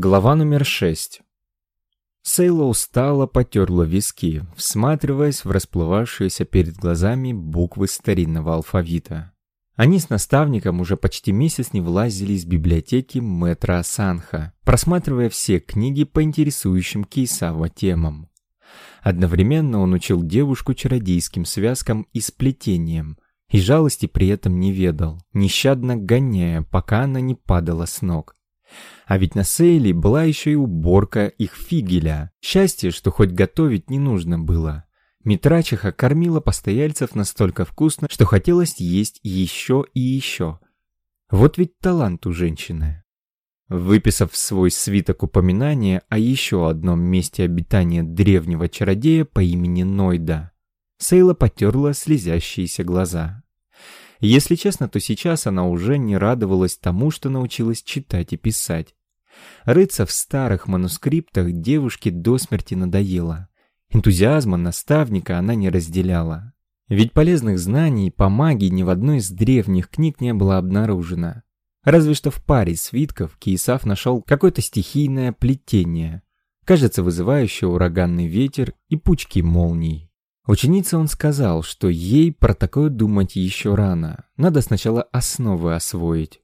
Глава номер шесть. Сейла устало потерла виски, всматриваясь в расплывавшиеся перед глазами буквы старинного алфавита. Они с наставником уже почти месяц не влазили из библиотеки мэтра Асанха, просматривая все книги по интересующим Кейсава темам. Одновременно он учил девушку чародейским связкам и сплетениям, и жалости при этом не ведал, нещадно гоняя, пока она не падала с ног. А ведь на Сейле была еще и уборка их фигеля. Счастье, что хоть готовить не нужно было. Митрачиха кормила постояльцев настолько вкусно, что хотелось есть еще и еще. Вот ведь талант у женщины. Выписав свой свиток упоминания о еще одном месте обитания древнего чародея по имени Нойда, Сейла потерла слезящиеся глаза. Если честно, то сейчас она уже не радовалась тому, что научилась читать и писать. Рыться в старых манускриптах девушке до смерти надоело. Энтузиазма наставника она не разделяла. Ведь полезных знаний по магии ни в одной из древних книг не было обнаружено. Разве что в паре свитков Киесав нашел какое-то стихийное плетение, кажется, вызывающее ураганный ветер и пучки молний. Ученице он сказал, что ей про такое думать еще рано, надо сначала основы освоить.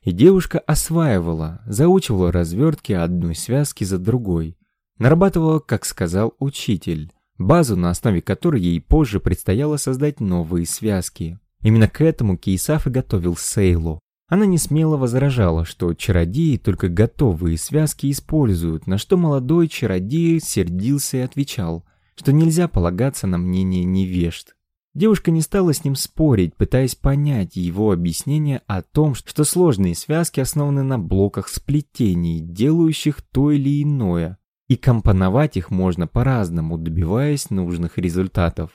И девушка осваивала, заучивала развертки одной связки за другой, нарабатывала, как сказал учитель, базу, на основе которой ей позже предстояло создать новые связки. Именно к этому Кейсаф и готовил Сейлу. Она не смело возражала, что чародеи только готовые связки используют, на что молодой чародей сердился и отвечал – что нельзя полагаться на мнение невежд. Девушка не стала с ним спорить, пытаясь понять его объяснение о том, что сложные связки основаны на блоках сплетений, делающих то или иное, и компоновать их можно по-разному, добиваясь нужных результатов.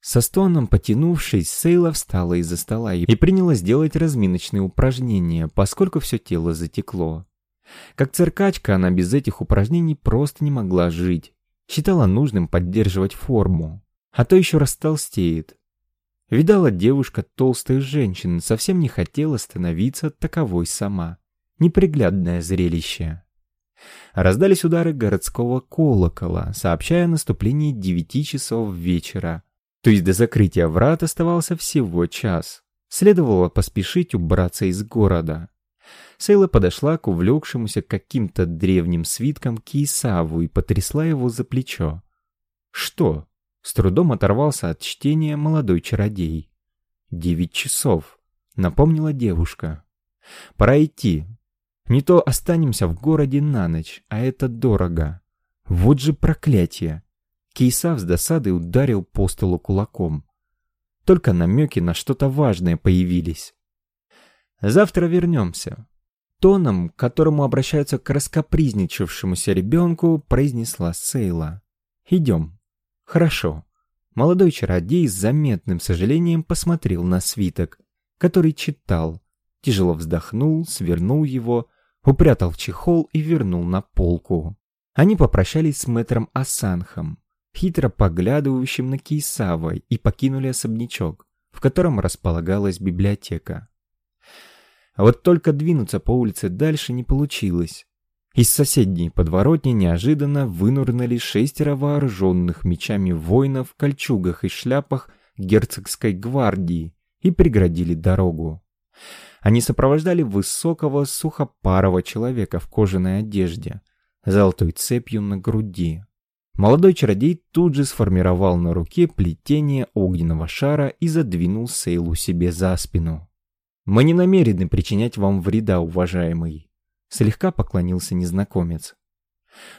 Со стоном потянувшись, Сейла встала из-за стола и принялась делать разминочные упражнения, поскольку все тело затекло. Как циркачка она без этих упражнений просто не могла жить. Считала нужным поддерживать форму, а то еще растолстеет. Видала девушка толстых женщин, совсем не хотела становиться таковой сама. Неприглядное зрелище. Раздались удары городского колокола, сообщая о наступлении девяти часов вечера. То есть до закрытия врат оставался всего час. Следовало поспешить убраться из города. Сейла подошла к увлекшемуся каким-то древним свитком Киесаву и потрясла его за плечо. «Что?» — с трудом оторвался от чтения молодой чародей. «Девять часов», — напомнила девушка. «Пора идти. Не то останемся в городе на ночь, а это дорого. Вот же проклятие!» Кейсав с досадой ударил по столу кулаком. Только намеки на что-то важное появились. «Завтра вернемся тоном, к которому обращаются к раскопризничавшемуся ребенку, произнесла Сейла. «Идем». «Хорошо». Молодой чародей с заметным сожалением посмотрел на свиток, который читал, тяжело вздохнул, свернул его, упрятал в чехол и вернул на полку. Они попрощались с мэтром Асанхом, хитро поглядывающим на Кейсава, и покинули особнячок, в котором располагалась библиотека. А вот только двинуться по улице дальше не получилось. Из соседней подворотни неожиданно вынурнули шестеро вооруженных мечами воинов в кольчугах и шляпах герцогской гвардии и преградили дорогу. Они сопровождали высокого сухопарого человека в кожаной одежде, золотой цепью на груди. Молодой чародей тут же сформировал на руке плетение огненного шара и задвинул Сейлу себе за спину. «Мы не намерены причинять вам вреда, уважаемый», — слегка поклонился незнакомец.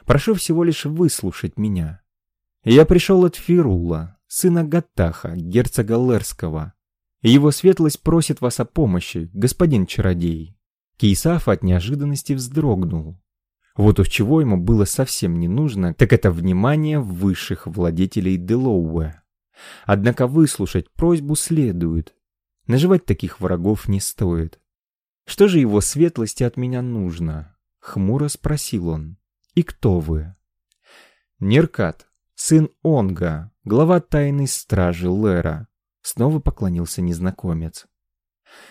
«Прошу всего лишь выслушать меня. Я пришел от Фирула, сына Гаттаха, герцога Лерского. Его светлость просит вас о помощи, господин чародей». Кейсаф от неожиданности вздрогнул. Вот уж чего ему было совсем не нужно, так это внимание высших владетелей Делоуэ. Однако выслушать просьбу следует, Наживать таких врагов не стоит. Что же его светлости от меня нужно? Хмуро спросил он. И кто вы? Неркат, сын Онга, глава тайной стражи Лера. Снова поклонился незнакомец.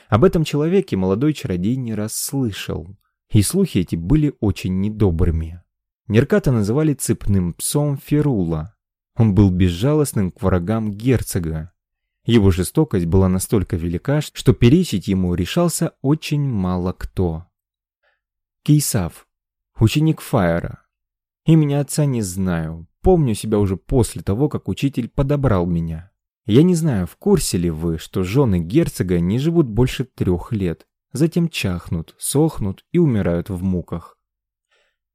Об этом человеке молодой чародей не раз слышал. И слухи эти были очень недобрыми. Нерката называли цепным псом Ферула. Он был безжалостным к врагам герцога. Его жестокость была настолько велика, что перечить ему решался очень мало кто. Кейсав, ученик Фаера. Имени отца не знаю, помню себя уже после того, как учитель подобрал меня. Я не знаю, в курсе ли вы, что жены герцога не живут больше трех лет, затем чахнут, сохнут и умирают в муках.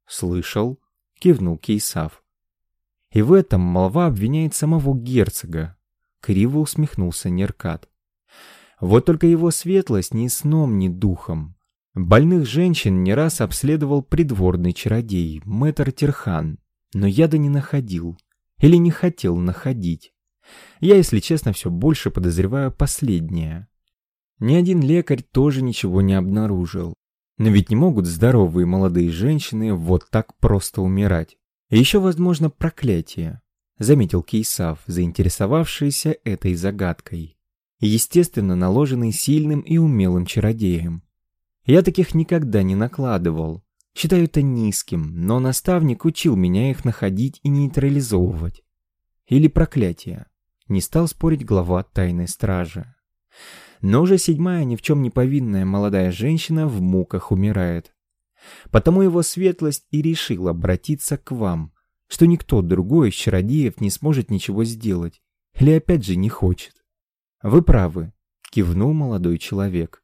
«Слышал?» — кивнул Кейсав. «И в этом молва обвиняет самого герцога», — криво усмехнулся Неркат. «Вот только его светлость ни сном, ни духом. Больных женщин не раз обследовал придворный чародей, мэтр Терхан, но яда не находил или не хотел находить. Я, если честно, все больше подозреваю последнее. Ни один лекарь тоже ничего не обнаружил. Но ведь не могут здоровые молодые женщины вот так просто умирать. И еще, возможно, проклятие, заметил Кейсав, заинтересовавшийся этой загадкой. Естественно, наложенный сильным и умелым чародеем. Я таких никогда не накладывал. Считаю это низким, но наставник учил меня их находить и нейтрализовывать. Или проклятие. Не стал спорить глава тайной стражи. Но уже седьмая ни в чем не повинная молодая женщина в муках умирает. Потому его светлость и решил обратиться к вам, что никто другой из чародеев не сможет ничего сделать, или опять же не хочет. Вы правы, кивнул молодой человек.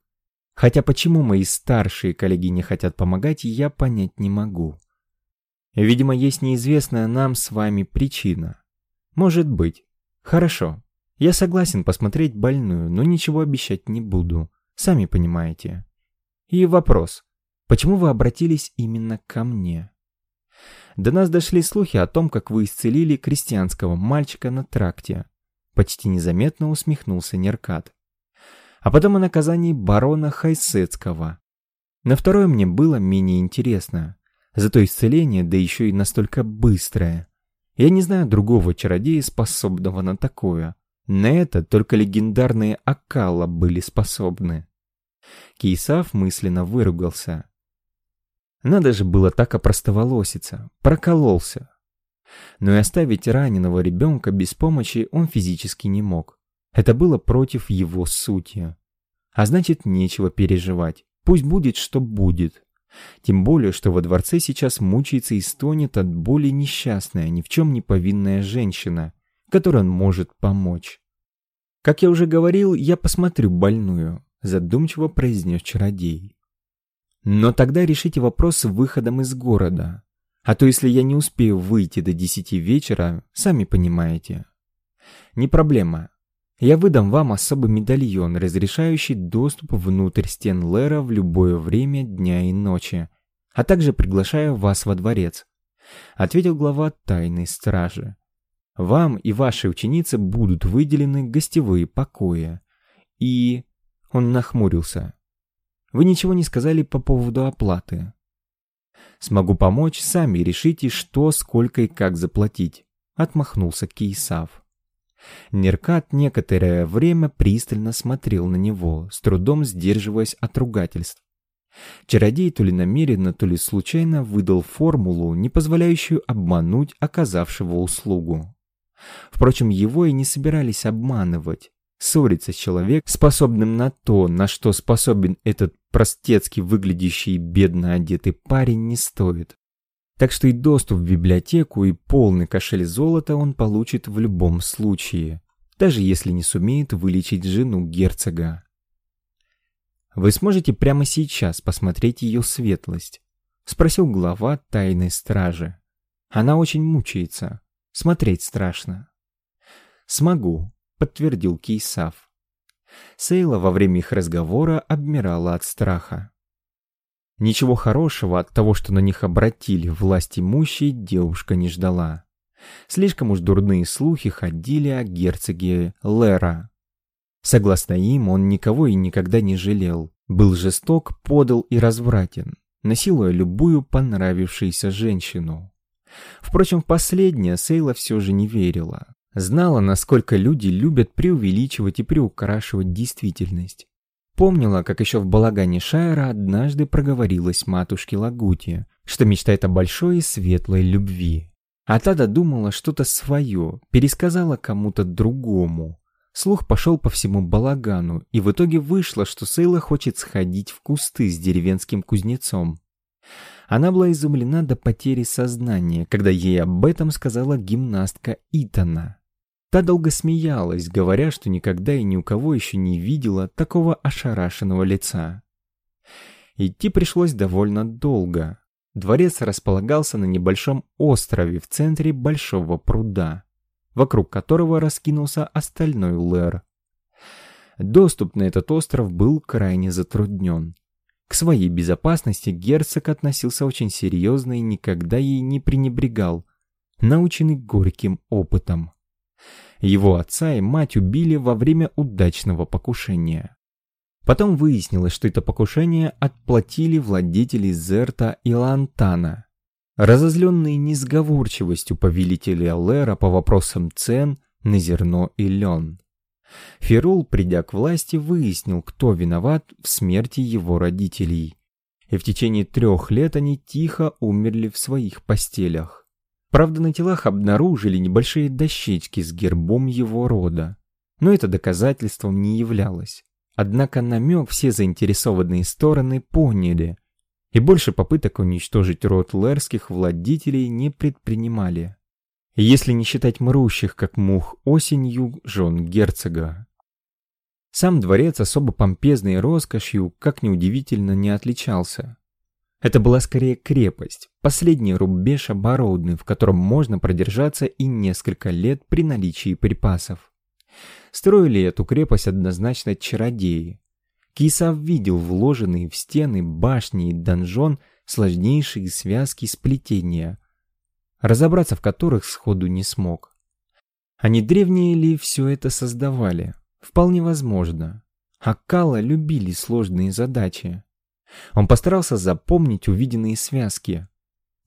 Хотя почему мои старшие коллеги не хотят помогать, я понять не могу. Видимо, есть неизвестная нам с вами причина. Может быть. Хорошо. Я согласен посмотреть больную, но ничего обещать не буду. Сами понимаете. И вопрос. Почему вы обратились именно ко мне? До нас дошли слухи о том, как вы исцелили крестьянского мальчика на тракте. Почти незаметно усмехнулся Неркат. А потом о наказании барона Хайсетского. На второе мне было менее интересно. Зато исцеление, да еще и настолько быстрое. Я не знаю другого чародея, способного на такое. На это только легендарные Акала были способны. Кейсав мысленно выругался. Надо же было так опростоволоситься, прокололся. Но и оставить раненого ребенка без помощи он физически не мог. Это было против его сути. А значит, нечего переживать. Пусть будет, что будет. Тем более, что во дворце сейчас мучается и стонет от боли несчастная, ни в чем не повинная женщина, которой он может помочь. «Как я уже говорил, я посмотрю больную», — задумчиво произнес чародей. «Но тогда решите вопрос с выходом из города. А то если я не успею выйти до десяти вечера, сами понимаете». «Не проблема. Я выдам вам особый медальон, разрешающий доступ внутрь стен Лера в любое время дня и ночи, а также приглашаю вас во дворец», — ответил глава тайной стражи. «Вам и вашей ученице будут выделены гостевые покои. И...» — он нахмурился. «Вы ничего не сказали по поводу оплаты». «Смогу помочь, сами решите, что, сколько и как заплатить», — отмахнулся Кейсав. Неркат некоторое время пристально смотрел на него, с трудом сдерживаясь от ругательств. Чародей то ли намеренно, то ли случайно выдал формулу, не позволяющую обмануть оказавшего услугу. Впрочем, его и не собирались обманывать. Ссориться с человеком, способным на то, на что способен этот простецки выглядящий бедно одетый парень, не стоит. Так что и доступ в библиотеку, и полный кошель золота он получит в любом случае, даже если не сумеет вылечить жену герцога. «Вы сможете прямо сейчас посмотреть ее светлость?» — спросил глава тайной стражи. «Она очень мучается. Смотреть страшно». «Смогу», — подтвердил Кейсав. Сейла во время их разговора обмирала от страха. Ничего хорошего от того, что на них обратили власть имущие, девушка не ждала. Слишком уж дурные слухи ходили о герцоге Лера. Согласно им, он никого и никогда не жалел. Был жесток, подал и развратен, насилуя любую понравившуюся женщину. Впрочем, в последнее Сейла все же не верила. Знала, насколько люди любят преувеличивать и приукрашивать действительность. Помнила, как еще в балагане Шайра однажды проговорилась матушке Лагути, что мечтает о большой и светлой любви. А та додумала что-то свое, пересказала кому-то другому. Слух пошел по всему балагану, и в итоге вышло, что Сейла хочет сходить в кусты с деревенским кузнецом. Она была изумлена до потери сознания, когда ей об этом сказала гимнастка Итана. Та долго смеялась, говоря, что никогда и ни у кого еще не видела такого ошарашенного лица. Идти пришлось довольно долго. Дворец располагался на небольшом острове в центре большого пруда, вокруг которого раскинулся остальной Лэр. Доступ на этот остров был крайне затруднен. К своей безопасности герцог относился очень серьезно и никогда ей не пренебрегал, наученный горьким опытом. Его отца и мать убили во время удачного покушения. Потом выяснилось, что это покушение отплатили владетели Зерта и Лантана. Разозленные несговорчивостью повелителя Лера по вопросам цен на зерно и лен. Ферул, придя к власти, выяснил, кто виноват в смерти его родителей. И в течение трех лет они тихо умерли в своих постелях. Правда, на телах обнаружили небольшие дощечки с гербом его рода. Но это доказательством не являлось. Однако намек все заинтересованные стороны поняли, и больше попыток уничтожить род лерских владителей не предпринимали если не считать мрущих, как мух, осенью жен герцога. Сам дворец особо помпезной роскошью, как неудивительно, не отличался. Это была скорее крепость, последний рубеж оборудный, в котором можно продержаться и несколько лет при наличии припасов. Строили эту крепость однозначно чародеи. Кисав видел вложенные в стены, башни и донжон сложнейшие связки сплетения – разобраться в которых сходу не смог. Не древние ли все это создавали? Вполне возможно. Аккала любили сложные задачи. Он постарался запомнить увиденные связки,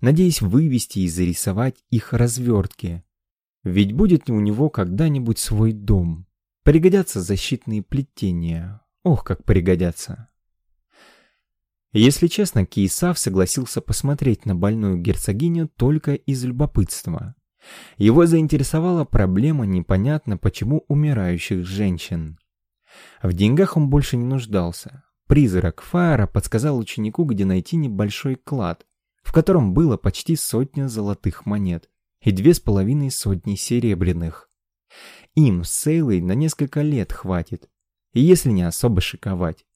надеясь вывести и зарисовать их развертки. Ведь будет у него когда-нибудь свой дом. Пригодятся защитные плетения. Ох, как пригодятся. Если честно, Киесав согласился посмотреть на больную герцогиню только из любопытства. Его заинтересовала проблема непонятно почему умирающих женщин. В деньгах он больше не нуждался. Призрак Фаера подсказал ученику, где найти небольшой клад, в котором было почти сотня золотых монет и две с половиной сотни серебряных. Им с Сейлой на несколько лет хватит, если не особо шиковать.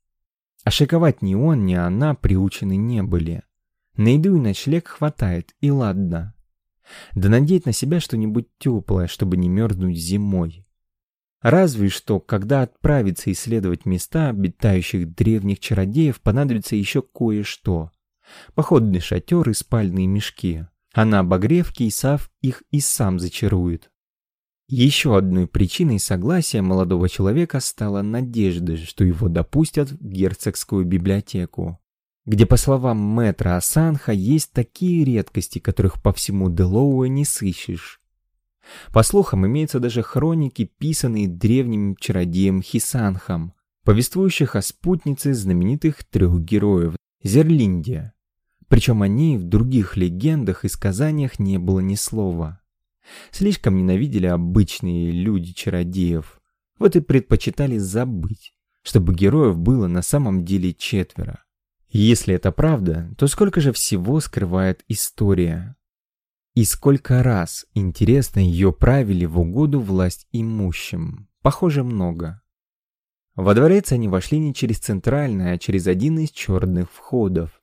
А шиковать ни он, ни она приучены не были. На еду и ночлег хватает, и ладно. Да надеть на себя что-нибудь теплое, чтобы не мерзнуть зимой. Разве что, когда отправиться исследовать места обитающих древних чародеев, понадобится еще кое-что. Походный шатер и спальные мешки. А на обогревке Исав их и сам зачарует. Еще одной причиной согласия молодого человека стала надежда, что его допустят в герцогскую библиотеку, где, по словам мэтра Асанха, есть такие редкости, которых по всему Делоуэ не сыщешь. По слухам, имеются даже хроники, писанные древним чародеем Хисанхом, повествующих о спутнице знаменитых трех героев Зерлинде. Причем о ней в других легендах и сказаниях не было ни слова. Слишком ненавидели обычные люди чародеев. Вот и предпочитали забыть, чтобы героев было на самом деле четверо. Если это правда, то сколько же всего скрывает история? И сколько раз, интересно, ее правили в угоду власть имущим? Похоже, много. Во дворец они вошли не через центральный, а через один из черных входов.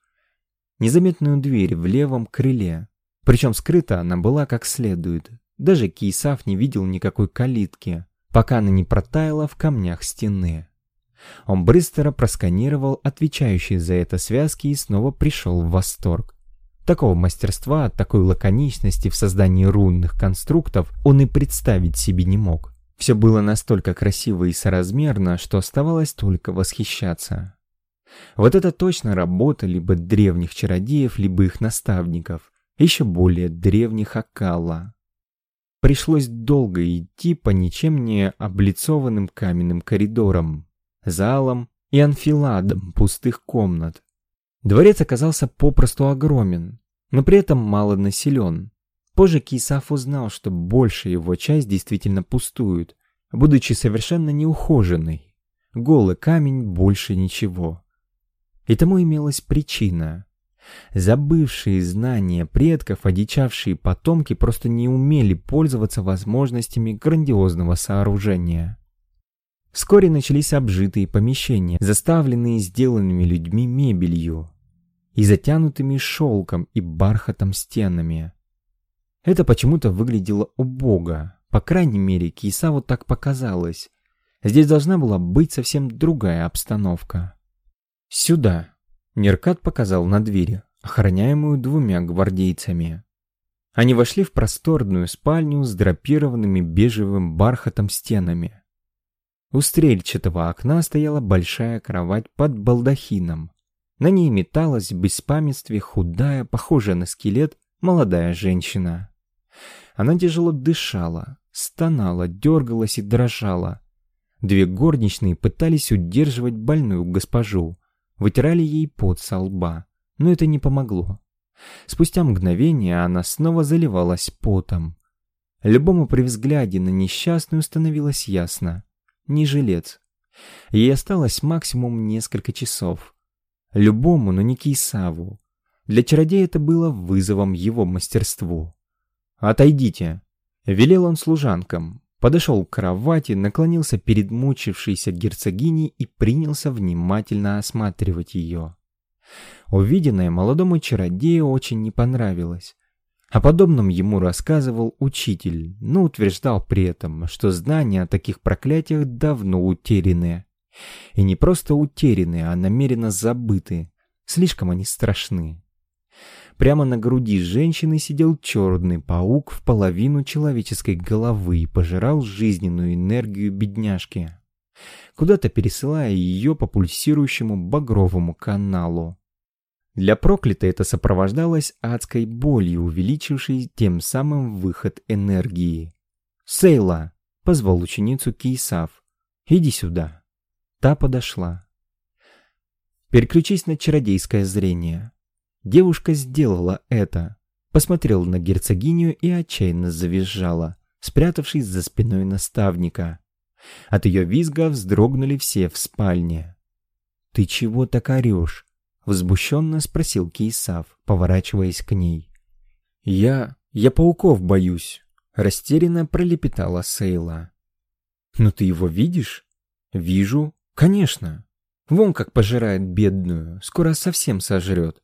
Незаметную дверь в левом крыле, причем скрыта она была как следует. Даже Кейсав не видел никакой калитки, пока она не протаяла в камнях стены. Он быстро просканировал отвечающие за это связки и снова пришел в восторг. Такого мастерства, такой лаконичности в создании рунных конструктов он и представить себе не мог. Все было настолько красиво и соразмерно, что оставалось только восхищаться. Вот это точно работа либо древних чародеев, либо их наставников, еще более древних Акала. Пришлось долго идти по ничем не облицованным каменным коридорам, залам, и анфиладом пустых комнат. Дворец оказался попросту огромен, но при этом мало населен. Позже Кисаф узнал, что большая его часть действительно пустует, будучи совершенно неухоженной. Голый камень больше ничего. И тому имелась причина. Забывшие знания предков, одичавшие потомки просто не умели пользоваться возможностями грандиозного сооружения. Вскоре начались обжитые помещения, заставленные сделанными людьми мебелью и затянутыми шелком и бархатом стенами. Это почему-то выглядело убого, по крайней мере, Кисаву так показалось. Здесь должна была быть совсем другая обстановка. «Сюда!» Неркат показал на двери, охраняемую двумя гвардейцами. Они вошли в просторную спальню с драпированными бежевым бархатом стенами. У стрельчатого окна стояла большая кровать под балдахином. На ней металась в беспамятстве худая, похожая на скелет, молодая женщина. Она тяжело дышала, стонала, дергалась и дрожала. Две горничные пытались удерживать больную госпожу, вытирали ей пот со лба, но это не помогло. Спустя мгновение она снова заливалась потом. Любому при взгляде на несчастную становилось ясно не жилец. Ей осталось максимум несколько часов. Любому, но не Кейсаву. Для чародея это было вызовом его мастерству. «Отойдите!» — велел он служанкам. Подошел к кровати, наклонился перед мучившейся герцогиней и принялся внимательно осматривать ее. Увиденное молодому чародею очень не понравилось. О подобном ему рассказывал учитель, но утверждал при этом, что знания о таких проклятиях давно утеряны. И не просто утеряны, а намеренно забыты. Слишком они страшны. Прямо на груди женщины сидел черный паук в половину человеческой головы и пожирал жизненную энергию бедняжки, куда-то пересылая ее по пульсирующему багровому каналу. Для проклятой это сопровождалось адской болью, увеличившей тем самым выход энергии. «Сейла!» — позвал ученицу Кейсав. «Иди сюда». Та подошла. «Переключись на чародейское зрение». Девушка сделала это. Посмотрела на герцогиню и отчаянно завизжала, спрятавшись за спиной наставника. От ее визга вздрогнули все в спальне. «Ты чего так орешь?» Возмущенно спросил Кейсав, поворачиваясь к ней. «Я... я пауков боюсь», — растерянно пролепетала Сейла. «Но ты его видишь?» «Вижу. Конечно. Вон как пожирает бедную, скоро совсем сожрет».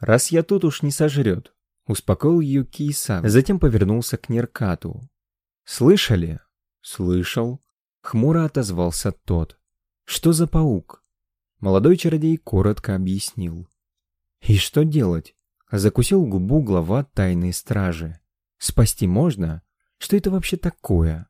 «Раз я тут уж не сожрет», — успокоил ее Кейсав, затем повернулся к Неркату. «Слышали?» «Слышал», — хмуро отозвался тот. «Что за паук?» Молодой чародей коротко объяснил. И что делать? Закусил губу глава тайной стражи. Спасти можно? Что это вообще такое?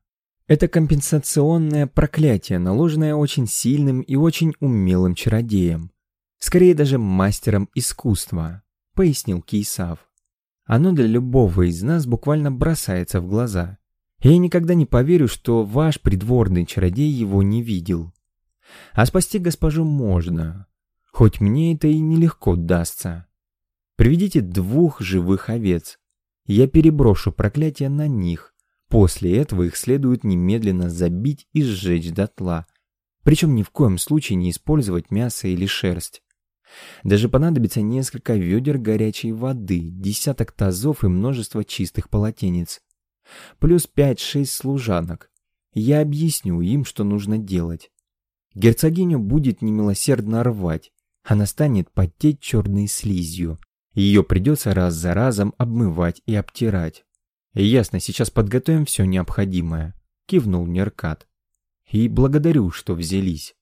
Это компенсационное проклятие, наложенное очень сильным и очень умелым чародеем. Скорее даже мастером искусства, пояснил Кейсав. Оно для любого из нас буквально бросается в глаза. Я никогда не поверю, что ваш придворный чародей его не видел. А спасти госпожу можно, хоть мне это и нелегко дастся. Приведите двух живых овец. Я переброшу проклятие на них. После этого их следует немедленно забить и сжечь дотла. Причем ни в коем случае не использовать мясо или шерсть. Даже понадобится несколько ведер горячей воды, десяток тазов и множество чистых полотенец. Плюс 5-6 служанок. Я объясню им, что нужно делать. Герцогиню будет немилосердно рвать, она станет потеть черной слизью. Ее придется раз за разом обмывать и обтирать. «Ясно, сейчас подготовим все необходимое», — кивнул Меркат. «И благодарю, что взялись.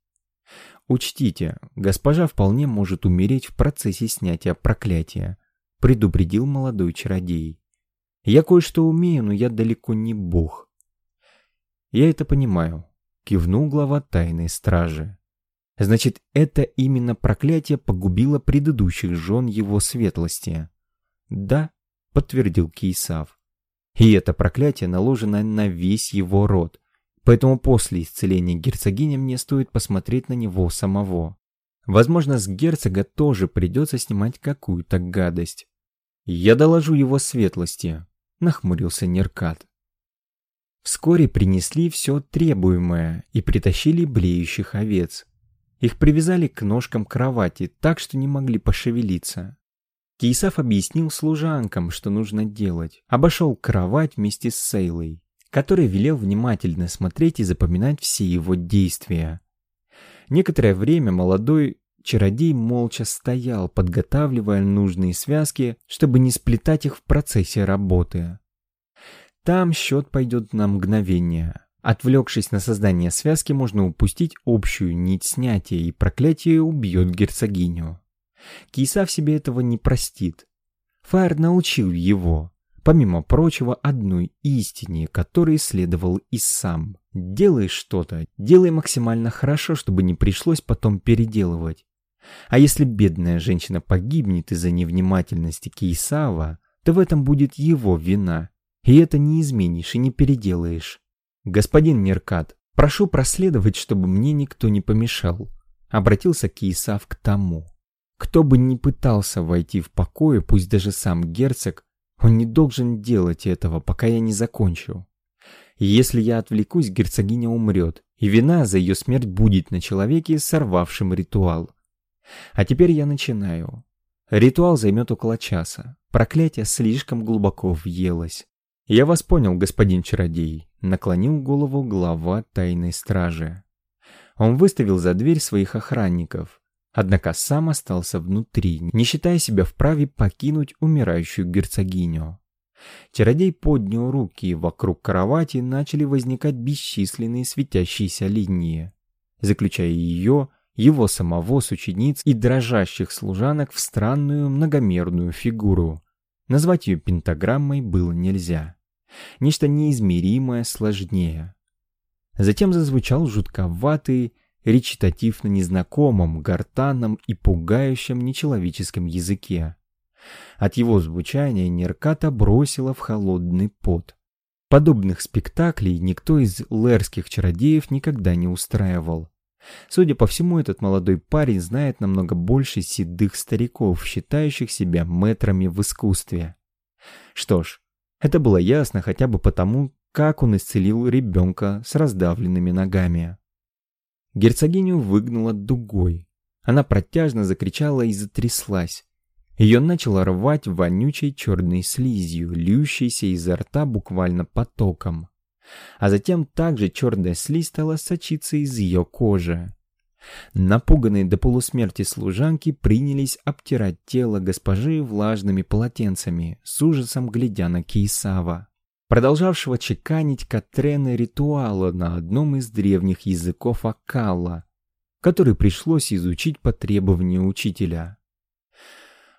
Учтите, госпожа вполне может умереть в процессе снятия проклятия», — предупредил молодой чародей. «Я кое-что умею, но я далеко не бог». «Я это понимаю», кивнул глава тайной стражи. Значит, это именно проклятие погубило предыдущих жен его светлости. Да, подтвердил Кейсав. И это проклятие наложено на весь его род. Поэтому после исцеления герцогини мне стоит посмотреть на него самого. Возможно, с герцога тоже придется снимать какую-то гадость. Я доложу его светлости, нахмурился Неркат. Вскоре принесли все требуемое и притащили блеющих овец. Их привязали к ножкам кровати так, что не могли пошевелиться. Кейсав объяснил служанкам, что нужно делать. Обошел кровать вместе с Сейлой, который велел внимательно смотреть и запоминать все его действия. Некоторое время молодой чародей молча стоял, подготавливая нужные связки, чтобы не сплетать их в процессе работы. Там счет пойдет на мгновение. Отвлекшись на создание связки, можно упустить общую нить снятия, и проклятие убьет герцогиню. Киса в себе этого не простит. Фаер научил его, помимо прочего, одной истине, которой следовал и сам. Делай что-то, делай максимально хорошо, чтобы не пришлось потом переделывать. А если бедная женщина погибнет из-за невнимательности Кейсава, то в этом будет его вина, и это не изменишь и не переделаешь. Господин Неркат, прошу проследовать, чтобы мне никто не помешал. Обратился Кейсав к тому. Кто бы ни пытался войти в покое, пусть даже сам герцог, он не должен делать этого, пока я не закончу. Если я отвлекусь, герцогиня умрет, и вина за ее смерть будет на человеке, сорвавшем ритуал. А теперь я начинаю. Ритуал займет около часа. Проклятие слишком глубоко въелось. «Я вас понял, господин чародей», — наклонил голову глава тайной стражи. Он выставил за дверь своих охранников, однако сам остался внутри, не считая себя вправе покинуть умирающую герцогиню. Чародей поднял руки, и вокруг кровати начали возникать бесчисленные светящиеся линии, заключая ее, его самого с учениц и дрожащих служанок в странную многомерную фигуру. Назвать ее пентаграммой было нельзя нечто неизмеримое сложнее. Затем зазвучал жутковатый речитатив на незнакомом, гортанном и пугающем нечеловеческом языке. От его звучания Нерката бросила в холодный пот. Подобных спектаклей никто из лерских чародеев никогда не устраивал. Судя по всему, этот молодой парень знает намного больше седых стариков, считающих себя мэтрами в искусстве. Что ж, это было ясно хотя бы потому, как он исцелил ребенка с раздавленными ногами. Герцогиню выгнала дугой. Она протяжно закричала и затряслась. Ее начало рвать вонючей черной слизью, льющейся изо рта буквально потоком. А затем также черная слизь стала сочиться из ее кожи. Напуганные до полусмерти служанки принялись обтирать тело госпожи влажными полотенцами, с ужасом глядя на Кейсава, продолжавшего чеканить Катрены ритуала на одном из древних языков Акалла, который пришлось изучить по требованию учителя.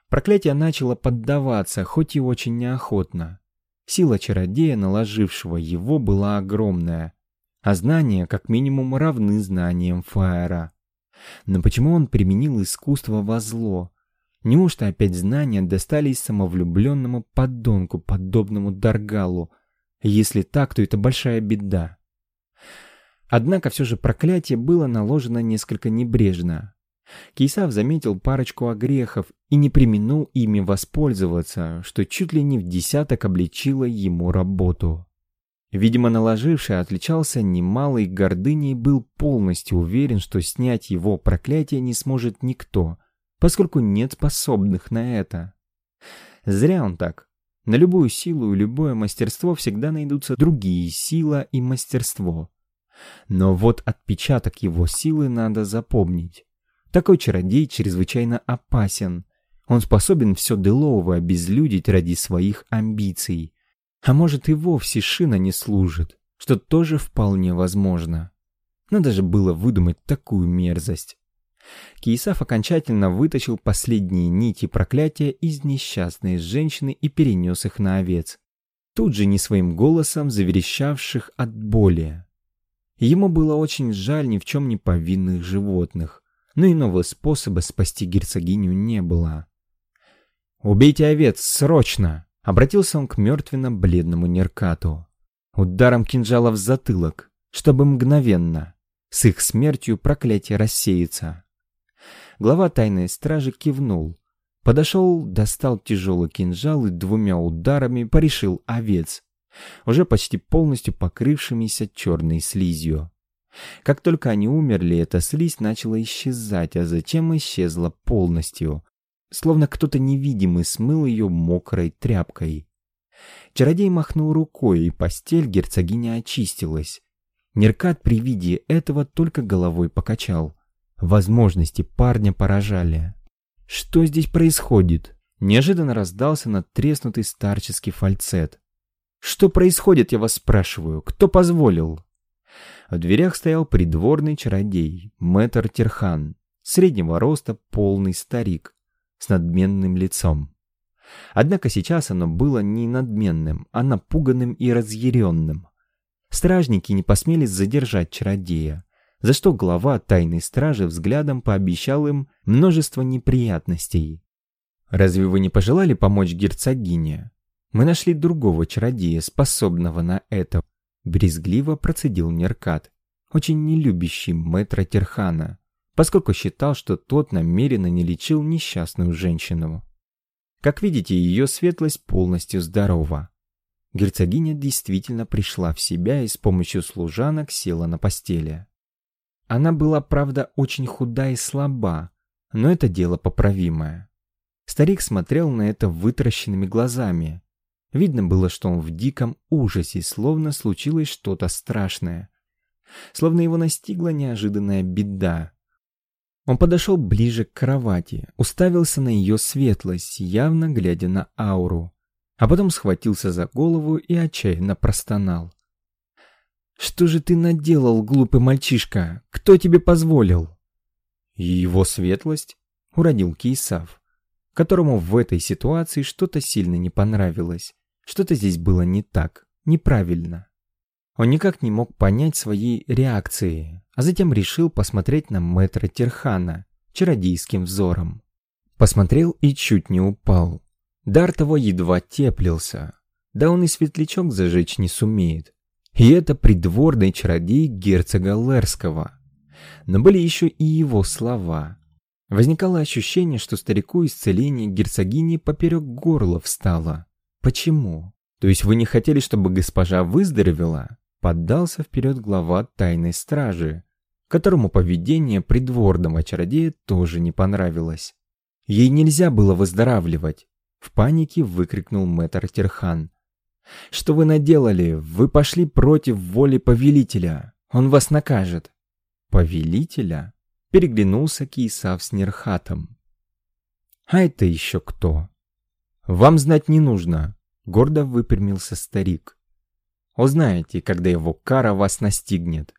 Проклятие начало поддаваться, хоть и очень неохотно. Сила чародея, наложившего его, была огромная, а знания как минимум равны знаниям Фаера. Но почему он применил искусство во зло? Неужто опять знания достались самовлюбленному подонку, подобному Даргалу? Если так, то это большая беда. Однако все же проклятие было наложено несколько небрежно. Кейсав заметил парочку огрехов и не применул ими воспользоваться, что чуть ли не в десяток облегчило ему работу. Видимо, наложивший отличался немалой гордыней и был полностью уверен, что снять его проклятие не сможет никто, поскольку нет способных на это. Зря он так. На любую силу и любое мастерство всегда найдутся другие сила и мастерство. Но вот отпечаток его силы надо запомнить. Такой чародей чрезвычайно опасен. Он способен все Делово обезлюдить ради своих амбиций. А может и вовсе шина не служит, что тоже вполне возможно. Надо же было выдумать такую мерзость. Киесав окончательно вытащил последние нити проклятия из несчастной женщины и перенес их на овец, тут же не своим голосом заверещавших от боли. Ему было очень жаль ни в чем не повинных животных, но иного способа спасти герцогиню не было. «Убейте овец, срочно!» Обратился он к мертвенно-бледному Неркату. Ударом кинжала в затылок. чтобы мгновенно, с их смертью проклятие рассеется. Глава тайной стражи кивнул, подошел, достал тяжелый кинжал и двумя ударами порешил овец, уже почти полностью покрывшимися черной слизью. Как только они умерли, эта слизь начала исчезать, а затем исчезла полностью, словно кто-то невидимый смыл ее мокрой тряпкой. Чародей махнул рукой, и постель герцогиня очистилась. Неркат при виде этого только головой покачал. Возможности парня поражали. «Что здесь происходит?» Неожиданно раздался надтреснутый старческий фальцет. «Что происходит, я вас спрашиваю? Кто позволил?» В дверях стоял придворный чародей, мэтр Терхан, среднего роста полный старик, с надменным лицом. Однако сейчас оно было не надменным, а напуганным и разъяренным. Стражники не посмели задержать чародея, за что глава тайной стражи взглядом пообещал им множество неприятностей. «Разве вы не пожелали помочь герцогине? Мы нашли другого чародея, способного на это», — брезгливо процедил Неркат, очень не любящий мэтра Терхана, поскольку считал, что тот намеренно не лечил несчастную женщину. Как видите, ее светлость полностью здорова. Герцогиня действительно пришла в себя и с помощью служанок села на постели. Она была, правда, очень худа и слаба, но это дело поправимое. Старик смотрел на это вытращенными глазами. Видно было, что он в диком ужасе, словно случилось что-то страшное. Словно его настигла неожиданная беда. Он подошел ближе к кровати, уставился на ее светлость, явно глядя на ауру, а потом схватился за голову и отчаянно простонал. «Что же ты наделал, глупый мальчишка? Кто тебе позволил?» «Его светлость?» — уродил Кейсав, которому в этой ситуации что-то сильно не понравилось. Что-то здесь было не так, неправильно. Он никак не мог понять своей реакции, а затем решил посмотреть на мэтра Терхана чародейским взором. Посмотрел и чуть не упал. Дар того едва теплился. Да он и светлячок зажечь не сумеет. И это придворный чародей герцога Лерского. Но были еще и его слова. Возникало ощущение, что старику исцеление герцогини поперек горла встало. Почему? То есть вы не хотели, чтобы госпожа выздоровела? Поддался вперед глава тайной стражи, которому поведение придворного чародея тоже не понравилось. Ей нельзя было выздоравливать. В панике выкрикнул мэтр Терхан. «Что вы наделали? Вы пошли против воли повелителя. Он вас накажет». «Повелителя?» Переглянулся Киесав с Нерхатом. «А это еще кто?» «Вам знать не нужно», — гордо выпрямился старик. Узнаете, когда его кара вас настигнет.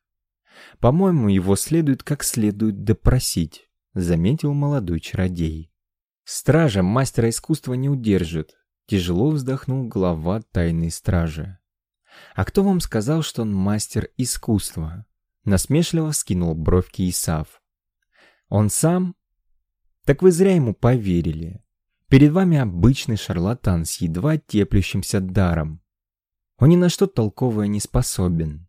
По-моему, его следует как следует допросить, заметил молодой чародей. Стража мастера искусства не удержит, тяжело вздохнул глава тайной стражи. А кто вам сказал, что он мастер искусства? Насмешливо скинул бровки Исав. Он сам? Так вы зря ему поверили. Перед вами обычный шарлатан с едва теплющимся даром. Он ни на что толковое не способен.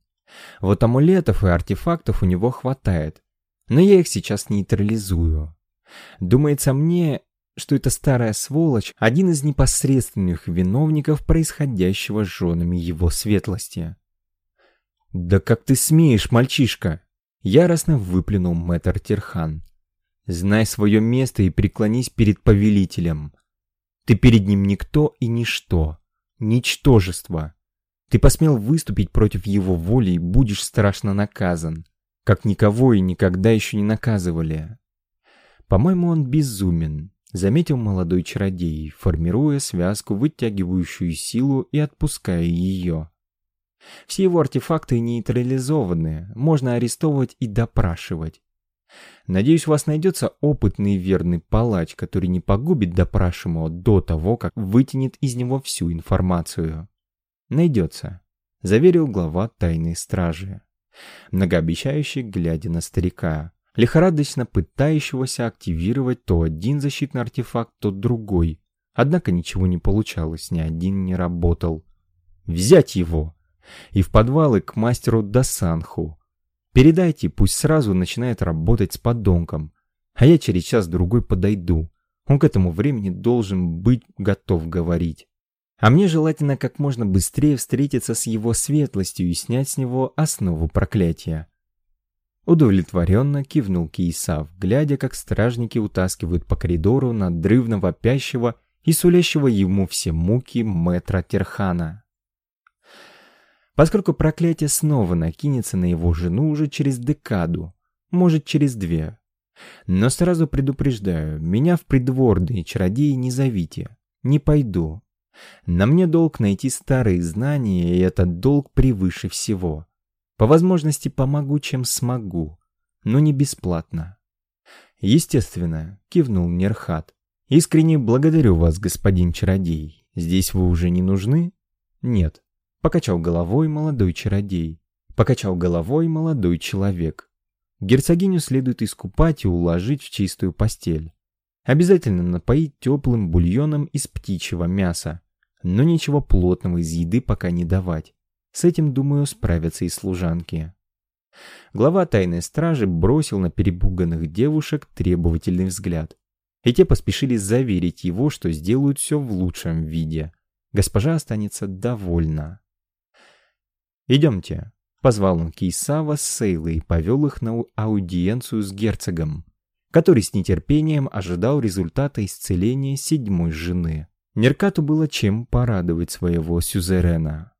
Вот амулетов и артефактов у него хватает, но я их сейчас нейтрализую. Думается мне, что эта старая сволочь – один из непосредственных виновников происходящего с женами его светлости. «Да как ты смеешь, мальчишка!» – яростно выплюнул мэтр Терхан. «Знай свое место и преклонись перед повелителем. Ты перед ним никто и ничто, ничтожество. Ты посмел выступить против его воли и будешь страшно наказан, как никого и никогда еще не наказывали. По-моему, он безумен, заметил молодой чародей, формируя связку, вытягивающую силу и отпуская ее. Все его артефакты нейтрализованы, можно арестовывать и допрашивать. Надеюсь, у вас найдется опытный верный палач, который не погубит допрашиваемого до того, как вытянет из него всю информацию. «Найдется», — заверил глава тайной стражи, многообещающий, глядя на старика, лихорадочно пытающегося активировать то один защитный артефакт, то другой. Однако ничего не получалось, ни один не работал. «Взять его!» И в подвалы к мастеру Досанху. Передайте, пусть сразу начинает работать с подонком. А я через час-другой подойду. Он к этому времени должен быть готов говорить. А мне желательно как можно быстрее встретиться с его светлостью и снять с него основу проклятия. Удовлетворенно кивнул Киесав, глядя, как стражники утаскивают по коридору надрывно вопящего и сулящего ему все муки мэтра Терхана. Поскольку проклятие снова накинется на его жену уже через декаду, может через две. Но сразу предупреждаю, меня в придворные чародеи не зовите, не пойду. На мне долг найти старые знания, и этот долг превыше всего. По возможности помогу, чем смогу, но не бесплатно. Естественно, кивнул Нерхат. Искренне благодарю вас, господин чародей. Здесь вы уже не нужны? Нет. Покачал головой молодой чародей. Покачал головой молодой человек. Герцогиню следует искупать и уложить в чистую постель. Обязательно напоить теплым бульоном из птичьего мяса, но ничего плотного из еды пока не давать. С этим, думаю, справятся и служанки. Глава тайной стражи бросил на перепуганных девушек требовательный взгляд. И те поспешили заверить его, что сделают все в лучшем виде. Госпожа останется довольна. «Идемте», — позвал он Кейсава с Сейлой и повел их на аудиенцию с герцогом, который с нетерпением ожидал результата исцеления седьмой жены. Неркату было чем порадовать своего сюзерена.